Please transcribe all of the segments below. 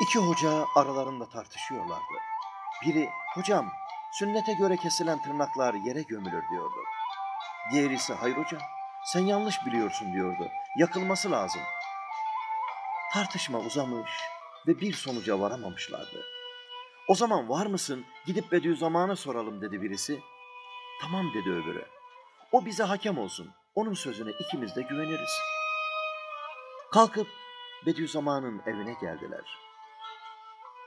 İki hoca aralarında tartışıyorlardı. Biri, hocam sünnete göre kesilen tırnaklar yere gömülür diyordu. Diğeri ise hayır hocam sen yanlış biliyorsun diyordu. Yakılması lazım. Tartışma uzamış ve bir sonuca varamamışlardı. O zaman var mısın gidip Bediüzzaman'a soralım dedi birisi. Tamam dedi öbürü. O bize hakem olsun. Onun sözüne ikimiz de güveniriz. Kalkıp Bediüzzaman'ın evine geldiler.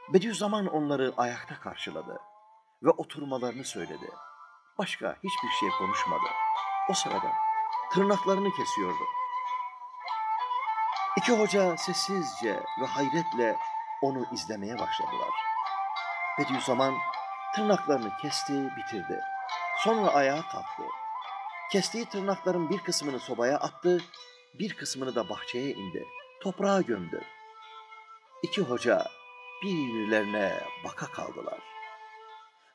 Bediüzzaman onları ayakta karşıladı ve oturmalarını söyledi. Başka hiçbir şey konuşmadı. O sırada tırnaklarını kesiyordu. İki hoca sessizce ve hayretle onu izlemeye başladılar. Bediüzzaman tırnaklarını kesti, bitirdi. Sonra ayağa kalktı. Kestiği tırnakların bir kısmını sobaya attı, bir kısmını da bahçeye indi. Toprağa gömdü. İki hoca birbirlerine baka kaldılar.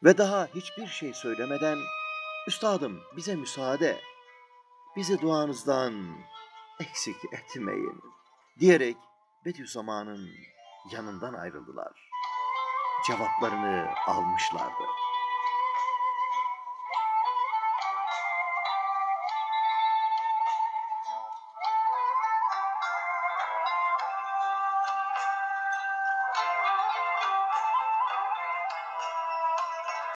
Ve daha hiçbir şey söylemeden, Üstadım bize müsaade, bizi duanızdan eksik etmeyin diyerek Bediüzzaman'ın yanından ayrıldılar. Cevaplarını almışlardı.